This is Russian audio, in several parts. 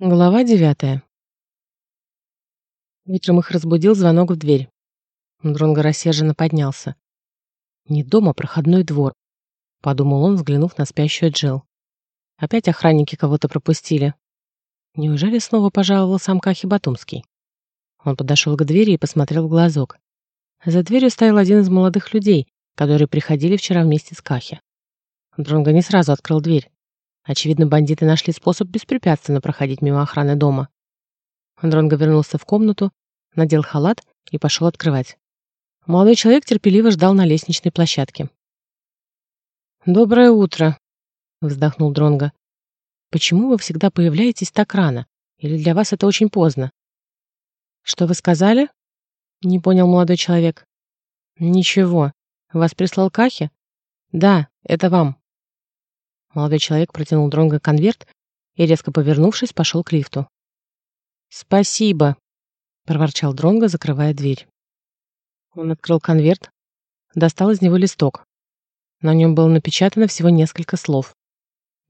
Глава девятая. Утром их разбудил звонок в дверь. Дронго рассерженно поднялся. «Не дома, проходной двор», — подумал он, взглянув на спящую Джил. «Опять охранники кого-то пропустили. Неужели снова пожаловал сам Кахи Батумский?» Он подошел к двери и посмотрел в глазок. За дверью стоял один из молодых людей, которые приходили вчера вместе с Кахи. Дронго не сразу открыл дверь. Очевидно, бандиты нашли способ беспрепятственно проходить мимо охраны дома. Дронго вернулся в комнату, надел халат и пошел открывать. Молодой человек терпеливо ждал на лестничной площадке. «Доброе утро», — вздохнул Дронго. «Почему вы всегда появляетесь так рано? Или для вас это очень поздно?» «Что вы сказали?» — не понял молодой человек. «Ничего. Вас прислал Кахи?» «Да, это вам». Молодой человек протянул Дронго конверт и, резко повернувшись, пошел к лифту. «Спасибо», — проворчал Дронго, закрывая дверь. Он открыл конверт, достал из него листок. На нем было напечатано всего несколько слов.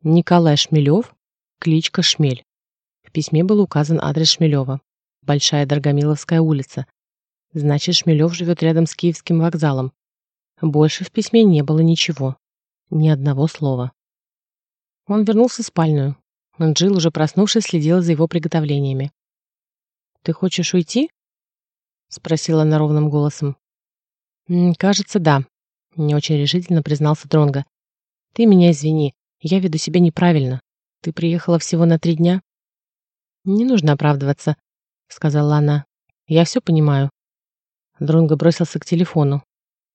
Николай Шмелев, кличка Шмель. В письме был указан адрес Шмелева. Большая Дорогомиловская улица. Значит, Шмелев живет рядом с Киевским вокзалом. Больше в письме не было ничего. Ни одного слова. Он вернулся в спальню. Джилл, уже проснувшись, следила за его приготовлениями. «Ты хочешь уйти?» — спросила она ровным голосом. «Кажется, да», — не очень решительно признался Дронго. «Ты меня извини, я веду себя неправильно. Ты приехала всего на три дня?» «Не нужно оправдываться», — сказала она. «Я все понимаю». Дронго бросился к телефону.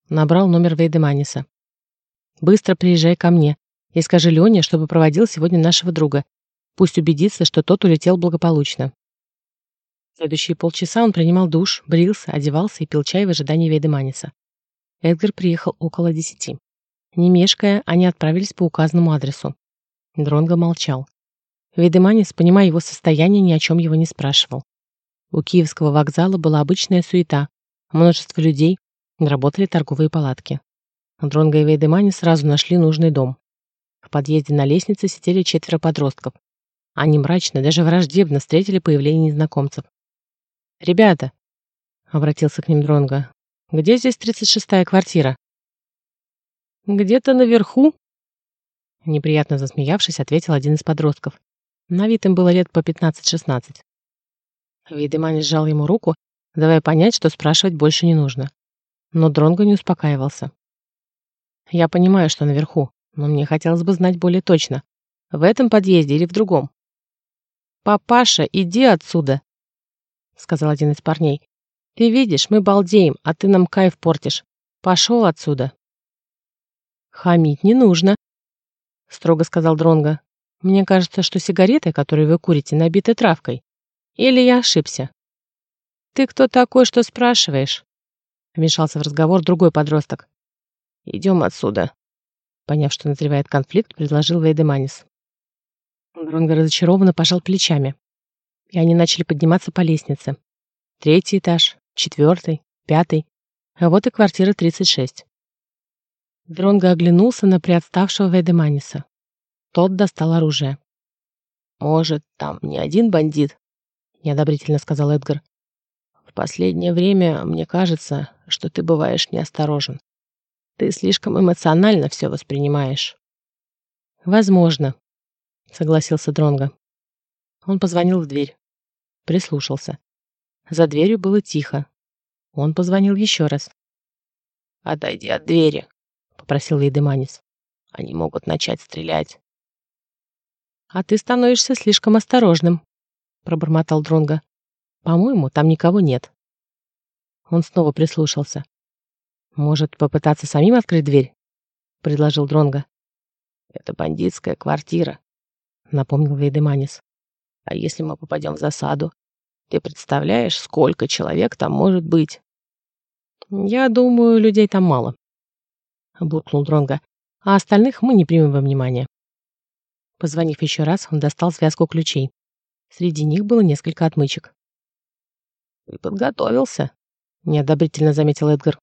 Набрал номер Вейдеманиса. «Быстро приезжай ко мне. И скажи Лене, чтобы проводил сегодня нашего друга. Пусть убедится, что тот улетел благополучно. следующие полчаса он принимал душ, брился, одевался и пил чай в ожидании Вейдеманиса. Эдгар приехал около десяти. Не мешкая, они отправились по указанному адресу. Дронго молчал. Вейдеманис, понимая его состояние, ни о чем его не спрашивал. У Киевского вокзала была обычная суета. Множество людей, работали торговые палатки. Дронго и Вейдеманис сразу нашли нужный дом. Подъезде на лестнице сидели четверо подростков. Они мрачно, даже враждебно встретили появление незнакомцев. «Ребята!» — обратился к ним Дронго. «Где здесь тридцать шестая квартира?» «Где-то наверху», — неприятно засмеявшись, ответил один из подростков. На вид им было лет по пятнадцать-шестнадцать. Видемани сжал ему руку, давая понять, что спрашивать больше не нужно. Но Дронго не успокаивался. «Я понимаю, что наверху, но мне хотелось бы знать более точно. В этом подъезде или в другом? «Папаша, иди отсюда!» Сказал один из парней. «Ты видишь, мы балдеем, а ты нам кайф портишь. Пошел отсюда!» «Хамить не нужно», — строго сказал Дронго. «Мне кажется, что сигареты, которые вы курите, набиты травкой. Или я ошибся?» «Ты кто такой, что спрашиваешь?» Вмешался в разговор другой подросток. «Идем отсюда», Поняв, что назревает конфликт, предложил Вейдеманис. Дронго разочарованно пожал плечами. И они начали подниматься по лестнице. Третий этаж, четвертый, пятый. А вот и квартира 36. Дронго оглянулся на приотставшего Вейдеманиса. Тот достал оружие. «Может, там не один бандит?» — неодобрительно сказал Эдгар. «В последнее время мне кажется, что ты бываешь неосторожен. Ты слишком эмоционально все воспринимаешь. Возможно, согласился Дронго. Он позвонил в дверь. Прислушался. За дверью было тихо. Он позвонил еще раз. «Отойди от двери», — попросил Вейдеманис. «Они могут начать стрелять». «А ты становишься слишком осторожным», — пробормотал Дронго. «По-моему, там никого нет». Он снова прислушался. «Может, попытаться самим открыть дверь?» — предложил Дронго. «Это бандитская квартира», — напомнил Вейдеманис. «А если мы попадем в засаду? Ты представляешь, сколько человек там может быть?» «Я думаю, людей там мало», — буркнул Дронго. «А остальных мы не примем во внимание». Позвонив еще раз, он достал связку ключей. Среди них было несколько отмычек. «Ты подготовился», — неодобрительно заметил Эдгар.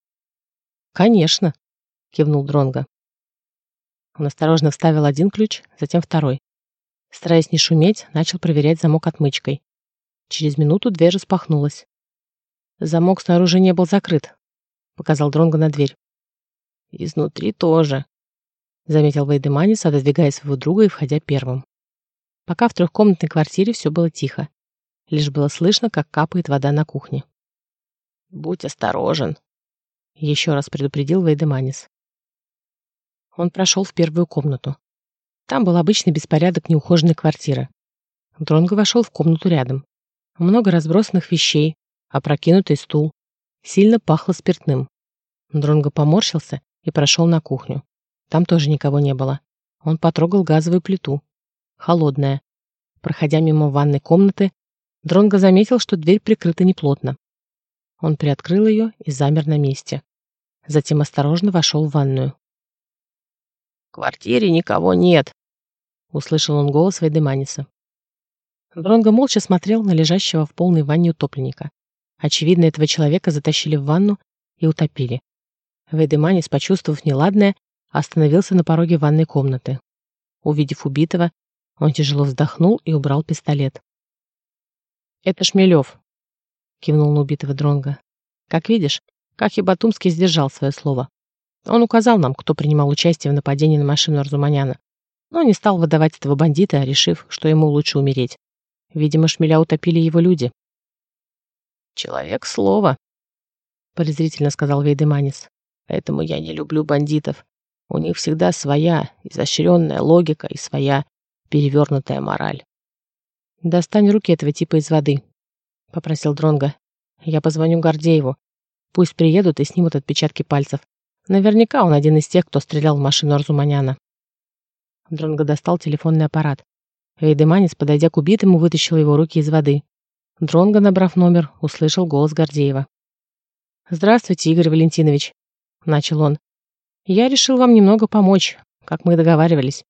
«Конечно», — кивнул Дронго. Он осторожно вставил один ключ, затем второй. Стараясь не шуметь, начал проверять замок отмычкой. Через минуту дверь распахнулась. Замок снаружи не был закрыт, показал Дронго на дверь. Изнутри тоже, заметил Вейдеманис, отодвигая своего друга и входя первым. Пока в трехкомнатной квартире все было тихо. Лишь было слышно, как капает вода на кухне. «Будь осторожен», — еще раз предупредил Вейдеманис. Он прошел в первую комнату. Там был обычный беспорядок неухоженной квартиры. Дронго вошел в комнату рядом. Много разбросанных вещей, опрокинутый стул. Сильно пахло спиртным. Дронго поморщился и прошел на кухню. Там тоже никого не было. Он потрогал газовую плиту. Холодная. Проходя мимо ванной комнаты, Дронго заметил, что дверь прикрыта неплотно. Он приоткрыл ее и замер на месте. Затем осторожно вошел в ванную. «В квартире никого нет», — услышал он голос Вейдеманиса. Дронго молча смотрел на лежащего в полной ванне утопленника. Очевидно, этого человека затащили в ванну и утопили. Вейдеманис, почувствовав неладное, остановился на пороге ванной комнаты. Увидев убитого, он тяжело вздохнул и убрал пистолет. «Это Шмелев», — кивнул на убитого Дронга. «Как видишь, Кахи Батумский сдержал свое слово. Он указал нам, кто принимал участие в нападении на машину Арзуманяна но не стал выдавать этого бандита, решив, что ему лучше умереть. Видимо, шмеля утопили его люди. «Человек слова», — презрительно сказал Вейдеманис. «Поэтому я не люблю бандитов. У них всегда своя изощренная логика и своя перевернутая мораль». «Достань руки этого типа из воды», — попросил Дронга. «Я позвоню Гордееву. Пусть приедут и снимут отпечатки пальцев. Наверняка он один из тех, кто стрелял в машину Арзуманяна». Дронго достал телефонный аппарат. Вейдеманис, подойдя к убитому, вытащил его руки из воды. Дронго, набрав номер, услышал голос Гордеева. «Здравствуйте, Игорь Валентинович», — начал он. «Я решил вам немного помочь, как мы и договаривались.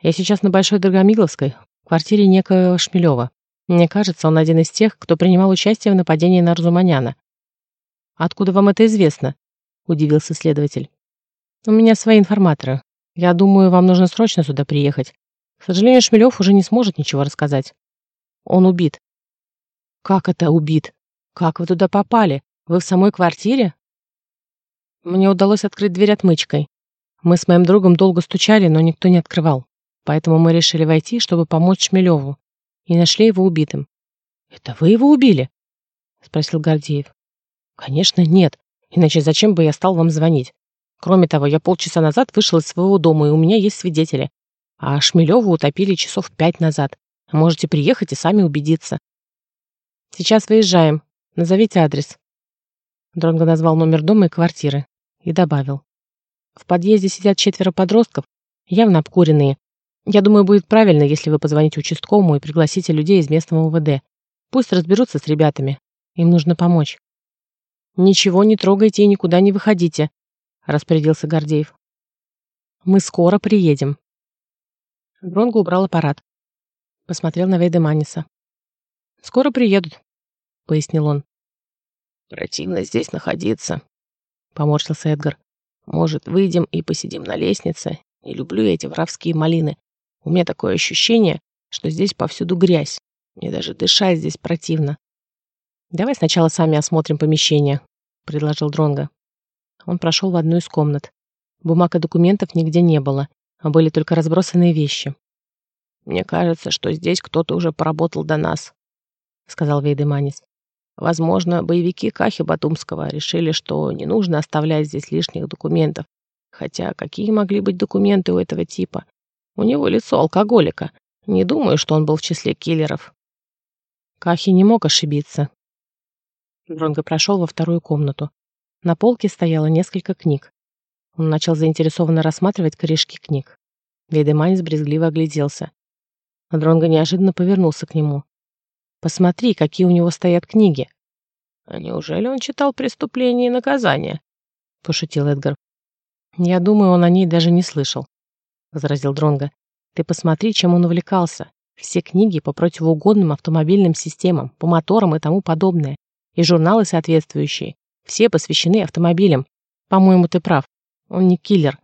Я сейчас на Большой Драгомиловской, в квартире некоего Шмелева. Мне кажется, он один из тех, кто принимал участие в нападении на Арзуманяна». «Откуда вам это известно?» — удивился следователь. «У меня свои информаторы. Я думаю, вам нужно срочно сюда приехать. К сожалению, Шмелев уже не сможет ничего рассказать. Он убит. Как это убит? Как вы туда попали? Вы в самой квартире? Мне удалось открыть дверь отмычкой. Мы с моим другом долго стучали, но никто не открывал. Поэтому мы решили войти, чтобы помочь Шмелеву. И нашли его убитым. «Это вы его убили?» — спросил Гордеев. «Конечно, нет. Иначе зачем бы я стал вам звонить? Кроме того, я полчаса назад вышел из своего дома, и у меня есть свидетели. А Шмелеву утопили часов пять назад. Можете приехать и сами убедиться. Сейчас выезжаем. Назовите адрес. Дронго назвал номер дома и квартиры. И добавил. В подъезде сидят четверо подростков, явно обкуренные. Я думаю, будет правильно, если вы позвоните участковому и пригласите людей из местного УВД. Пусть разберутся с ребятами. Им нужно помочь. Ничего не трогайте и никуда не выходите, распорядился Гордеев. Мы скоро приедем. Дронго убрал аппарат. Посмотрел на Вейдеманиса. Скоро приедут, пояснил он. Противно здесь находиться, поморщился Эдгар. Может, выйдем и посидим на лестнице? Не люблю эти воровские малины. У меня такое ощущение, что здесь повсюду грязь. Мне даже дышать здесь противно. Давай сначала сами осмотрим помещение, предложил Дронго. Он прошел в одну из комнат. Бумаг и документов нигде не было, а были только разбросанные вещи. «Мне кажется, что здесь кто-то уже поработал до нас», — сказал Вейдеманис. «Возможно, боевики Кахи Батумского решили, что не нужно оставлять здесь лишних документов. Хотя какие могли быть документы у этого типа? У него лицо алкоголика. Не думаю, что он был в числе киллеров». Кахи не мог ошибиться. Дронго прошел во вторую комнату. На полке стояло несколько книг. Он начал заинтересованно рассматривать корешки книг. Вейдеманис брезгливо огляделся. Дронго неожиданно повернулся к нему. «Посмотри, какие у него стоят книги!» «А неужели он читал «Преступление и наказание»?» — пошутил Эдгар. «Я думаю, он о ней даже не слышал», — возразил Дронго. «Ты посмотри, чем он увлекался. Все книги по противоугодным автомобильным системам, по моторам и тому подобное, и журналы соответствующие. Все посвящены автомобилям. По-моему, ты прав. Он не киллер.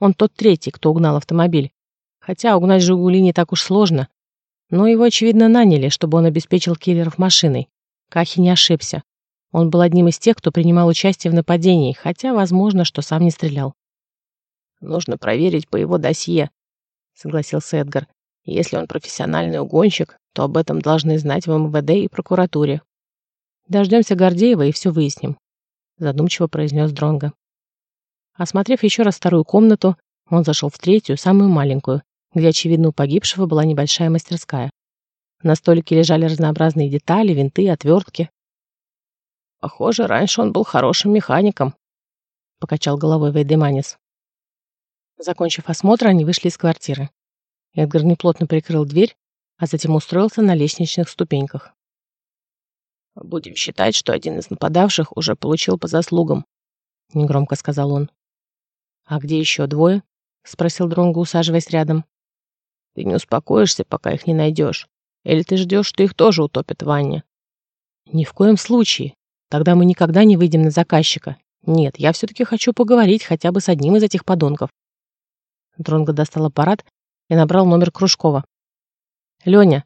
Он тот третий, кто угнал автомобиль. Хотя угнать «Жигули» не так уж сложно. Но его, очевидно, наняли, чтобы он обеспечил киллеров машиной. Кахи не ошибся. Он был одним из тех, кто принимал участие в нападении, хотя, возможно, что сам не стрелял. «Нужно проверить по его досье», — согласился Эдгар. «Если он профессиональный угонщик, то об этом должны знать в МВД и прокуратуре». «Дождемся Гордеева и все выясним», — задумчиво произнес Дронго. Осмотрев еще раз вторую комнату, он зашел в третью, самую маленькую, где, очевидно, у погибшего была небольшая мастерская. На столике лежали разнообразные детали, винты, отвертки. «Похоже, раньше он был хорошим механиком», — покачал головой Вейдеманис. Закончив осмотр, они вышли из квартиры. Эдгар неплотно прикрыл дверь, а затем устроился на лестничных ступеньках. «Будем считать, что один из нападавших уже получил по заслугам», — негромко сказал он. «А где еще двое?» — спросил Дронго, усаживаясь рядом. «Ты не успокоишься, пока их не найдешь. Или ты ждешь, что их тоже утопят в ванне?» «Ни в коем случае. Тогда мы никогда не выйдем на заказчика. Нет, я все-таки хочу поговорить хотя бы с одним из этих подонков». Дронго достал аппарат и набрал номер Кружкова. «Леня,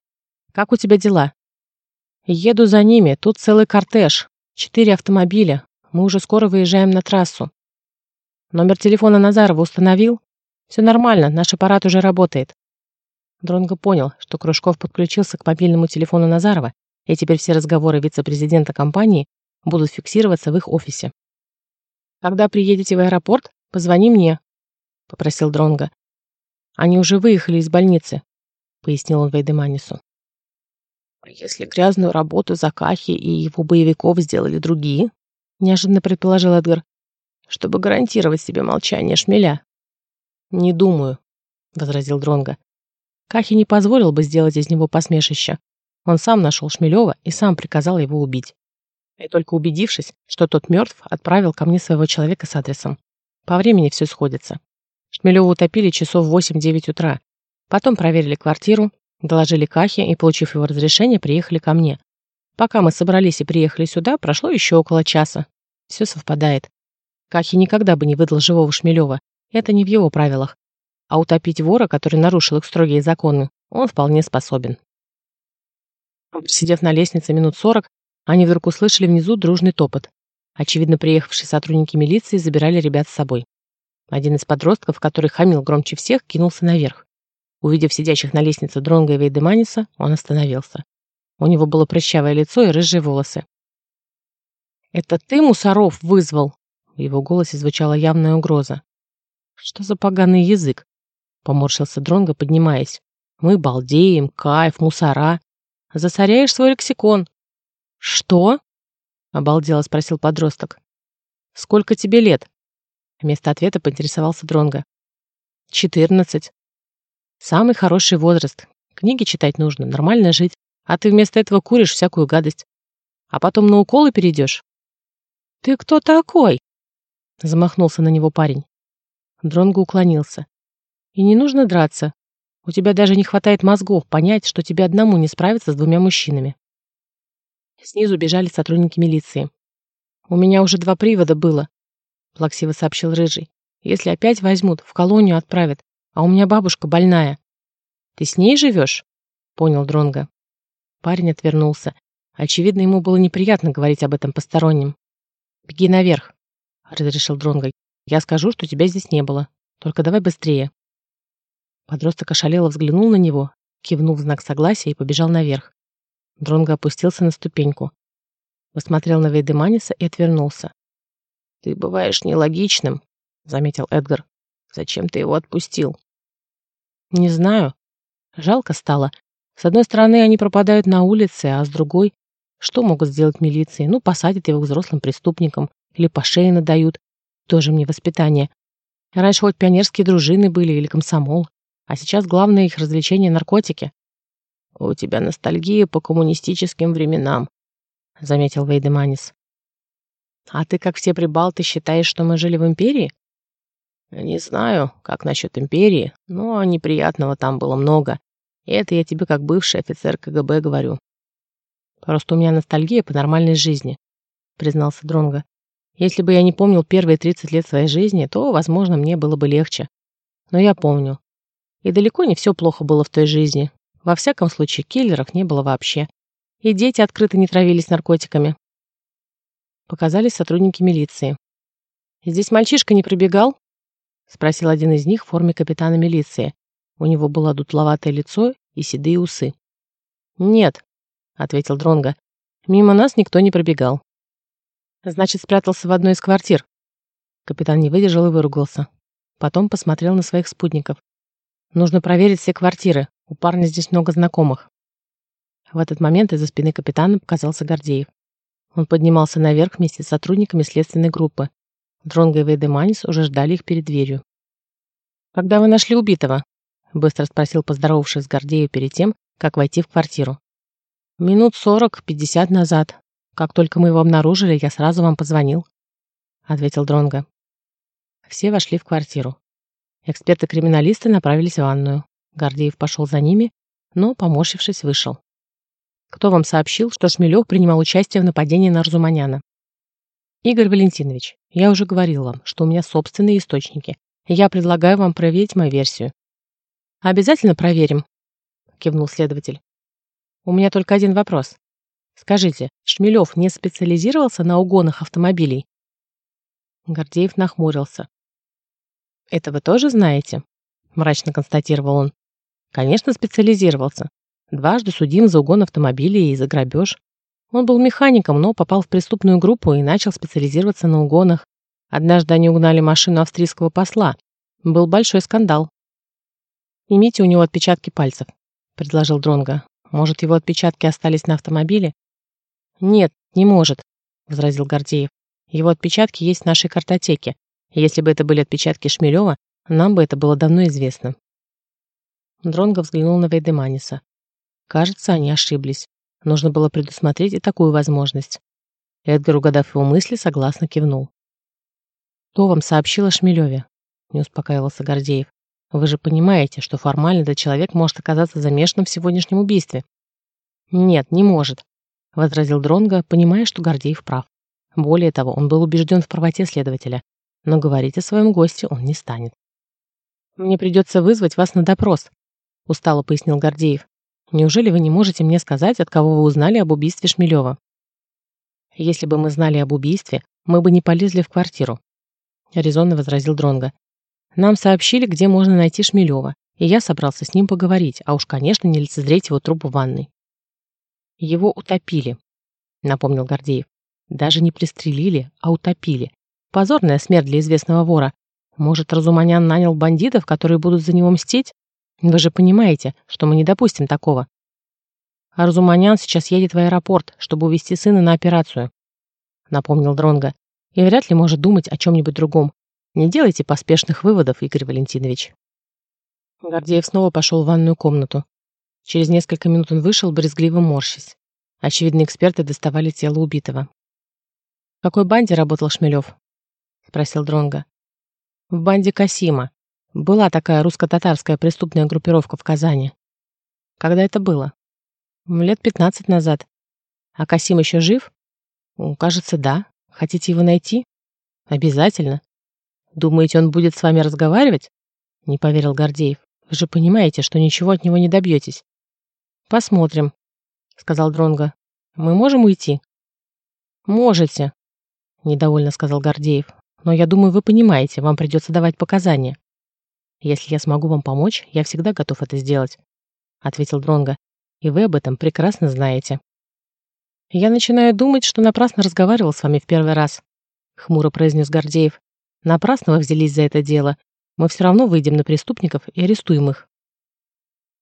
как у тебя дела?» «Еду за ними. Тут целый кортеж. Четыре автомобиля. Мы уже скоро выезжаем на трассу. Номер телефона Назарова установил? Все нормально, наш аппарат уже работает. Дронго понял, что Кружков подключился к мобильному телефону Назарова, и теперь все разговоры вице-президента компании будут фиксироваться в их офисе. «Когда приедете в аэропорт, позвони мне», — попросил Дронго. «Они уже выехали из больницы», — пояснил он Вейдеманису. «Если грязную работу Закахи и его боевиков сделали другие, неожиданно предположил Эдгар. Чтобы гарантировать себе молчание шмеля. Не думаю, возразил Дронга. Кахи не позволил бы сделать из него посмешище. Он сам нашел Шмелева и сам приказал его убить. И только убедившись, что тот мертв, отправил ко мне своего человека с адресом. По времени все сходится. Шмелева утопили часов в 8-9 утра. Потом проверили квартиру, доложили Кахе и, получив его разрешение, приехали ко мне. Пока мы собрались и приехали сюда, прошло еще около часа. Все совпадает. Кахи никогда бы не выдал живого Шмелева. Это не в его правилах. А утопить вора, который нарушил их строгие законы, он вполне способен. Сидев на лестнице минут сорок, они вдруг услышали внизу дружный топот. Очевидно, приехавшие сотрудники милиции забирали ребят с собой. Один из подростков, который хамил громче всех, кинулся наверх. Увидев сидящих на лестнице Дронга и Вейдеманиса, он остановился. У него было прыщавое лицо и рыжие волосы. «Это ты, Мусоров, вызвал?» В его голосе звучала явная угроза. «Что за поганый язык?» Поморщился Дронго, поднимаясь. «Мы балдеем, кайф, мусора. Засоряешь свой лексикон». «Что?» Обалдело спросил подросток. «Сколько тебе лет?» Вместо ответа поинтересовался Дронго. «Четырнадцать». «Самый хороший возраст. Книги читать нужно, нормально жить. А ты вместо этого куришь всякую гадость. А потом на уколы перейдешь. «Ты кто такой?» Замахнулся на него парень. Дронго уклонился. «И не нужно драться. У тебя даже не хватает мозгов понять, что тебе одному не справиться с двумя мужчинами». Снизу бежали сотрудники милиции. «У меня уже два привода было», — плаксиво сообщил Рыжий. «Если опять возьмут, в колонию отправят, а у меня бабушка больная». «Ты с ней живешь?» — понял Дронго. Парень отвернулся. Очевидно, ему было неприятно говорить об этом посторонним. «Беги наверх», — разрешил Дронго. «Я скажу, что тебя здесь не было. Только давай быстрее». Подросток ошалело взглянул на него, кивнул в знак согласия и побежал наверх. Дронго опустился на ступеньку. Посмотрел на Вейдеманиса и отвернулся. «Ты бываешь нелогичным», — заметил Эдгар. «Зачем ты его отпустил?» «Не знаю. Жалко стало. С одной стороны, они пропадают на улице, а с другой, что могут сделать милиции? Ну, посадят его взрослым преступником или по шее надают. Тоже мне воспитание. Раньше хоть пионерские дружины были или комсомол, а сейчас главное их развлечение — наркотики. «У тебя ностальгия по коммунистическим временам», — заметил Вейдеманис. «А ты, как все прибалты, считаешь, что мы жили в империи?» «Не знаю, как насчет империи, но неприятного там было много. И это я тебе как бывший офицер КГБ говорю. Просто у меня ностальгия по нормальной жизни, признался Дронго. Если бы я не помнил первые 30 лет своей жизни, то, возможно, мне было бы легче. Но я помню. И далеко не все плохо было в той жизни. Во всяком случае, киллеров не было вообще. И дети открыто не травились наркотиками. Показались сотрудники милиции. «Здесь мальчишка не пробегал?» — спросил один из них в форме капитана милиции. У него было дутловатое лицо и седые усы. «Нет», — ответил Дронга. «Мимо нас никто не пробегал». «Значит, спрятался в одной из квартир». Капитан не выдержал и выругался. Потом посмотрел на своих спутников. «Нужно проверить все квартиры. У парня здесь много знакомых». В этот момент из-за спины капитана показался Гордеев. Он поднимался наверх вместе с сотрудниками следственной группы. Дронго и Вейдеманис уже ждали их перед дверью. «Когда вы нашли убитого?» — быстро спросил, поздоровавшись с Гордеев перед тем, как войти в квартиру. «Минут сорок-пятьдесят назад. Как только мы его обнаружили, я сразу вам позвонил», — ответил Дронго. Все вошли в квартиру. Эксперты-криминалисты направились в ванную. Гордеев пошел за ними, но, поморщившись, вышел. «Кто вам сообщил, что Шмелев принимал участие в нападении на Арзуманяна?» «Игорь Валентинович, я уже говорил вам, что у меня собственные источники. Я предлагаю вам проверить мою версию». «Обязательно проверим», — кивнул следователь. «У меня только один вопрос. Скажите, Шмелев не специализировался на угонах автомобилей?» Гордеев нахмурился. «Это вы тоже знаете?» — мрачно констатировал он. «Конечно, специализировался. Дважды судим за угон автомобилей и за грабеж. Он был механиком, но попал в преступную группу и начал специализироваться на угонах. Однажды они угнали машину австрийского посла. Был большой скандал. «Снимите у него отпечатки пальцев», — предложил Дронга. «Может, его отпечатки остались на автомобиле?» «Нет, не может», — возразил Гордеев. «Его отпечатки есть в нашей картотеке. Если бы это были отпечатки Шмелева, нам бы это было давно известно». Дронго взглянул на Вейдеманиса. Кажется, они ошиблись. Нужно было предусмотреть и такую возможность. Эдгар, угадав его мысли, согласно кивнул. «Кто вам сообщил о Шмелеве?» не успокаивался Гордеев. «Вы же понимаете, что формально этот человек может оказаться замешанным в сегодняшнем убийстве». «Нет, не может», — возразил Дронго, понимая, что Гордеев прав. Более того, он был убежден в правоте следователя, но говорить о своем госте он не станет. «Мне придется вызвать вас на допрос», — устало пояснил Гордеев. Неужели вы не можете мне сказать, от кого вы узнали об убийстве Шмелева? Если бы мы знали об убийстве, мы бы не полезли в квартиру, резонно возразил Дронга. Нам сообщили, где можно найти Шмелева, и я собрался с ним поговорить, а уж, конечно, не лицезреть его труп в ванной. Его утопили, напомнил Гордеев. Даже не пристрелили, а утопили. Позорная смерть для известного вора. Может, Разуманян нанял бандитов, которые будут за него мстить? Вы же понимаете, что мы не допустим такого. Арзуманян сейчас едет в аэропорт, чтобы увезти сына на операцию, напомнил Дронга, и вряд ли может думать о чем-нибудь другом. Не делайте поспешных выводов, Игорь Валентинович. Гордеев снова пошел в ванную комнату. Через несколько минут он вышел, брезгливо морщись. Очевидно, эксперты доставали тело убитого. «В какой банде работал Шмелев?» — спросил Дронга. «В банде Касима. Была такая русско-татарская преступная группировка в Казани. Когда это было? Лет пятнадцать назад. А Касим еще жив? Кажется, да. Хотите его найти? Обязательно. Думаете, он будет с вами разговаривать? Не поверил Гордеев. Вы же понимаете, что ничего от него не добьетесь. Посмотрим, сказал Дронго. Мы можем уйти? Можете, недовольно сказал Гордеев. Но я думаю, вы понимаете, вам придется давать показания. Если я смогу вам помочь, я всегда готов это сделать, ответил Дронга. И вы об этом прекрасно знаете. Я начинаю думать, что напрасно разговаривал с вами в первый раз, хмуро произнес Гордеев. Напрасно вы взялись за это дело. Мы все равно выйдем на преступников и арестуем их.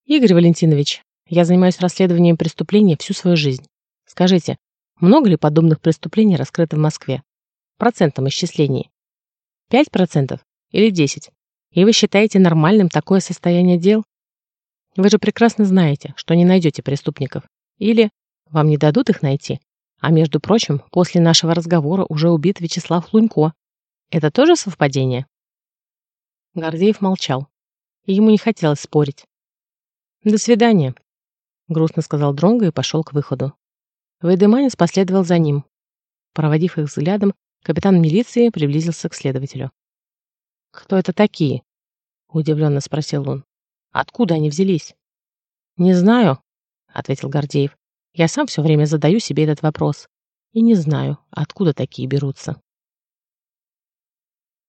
Игорь Валентинович, я занимаюсь расследованием преступлений всю свою жизнь. Скажите, много ли подобных преступлений раскрыто в Москве? Процентом исчислений. Пять процентов или десять? И вы считаете нормальным такое состояние дел? Вы же прекрасно знаете, что не найдете преступников. Или вам не дадут их найти. А между прочим, после нашего разговора уже убит Вячеслав Лунько. Это тоже совпадение? Гордеев молчал. И ему не хотелось спорить. «До свидания», — грустно сказал Дронго и пошел к выходу. Вейдеманис последовал за ним. Проводив их взглядом, капитан милиции приблизился к следователю. «Кто это такие?» — удивленно спросил он. «Откуда они взялись?» «Не знаю», — ответил Гордеев. «Я сам все время задаю себе этот вопрос. И не знаю, откуда такие берутся».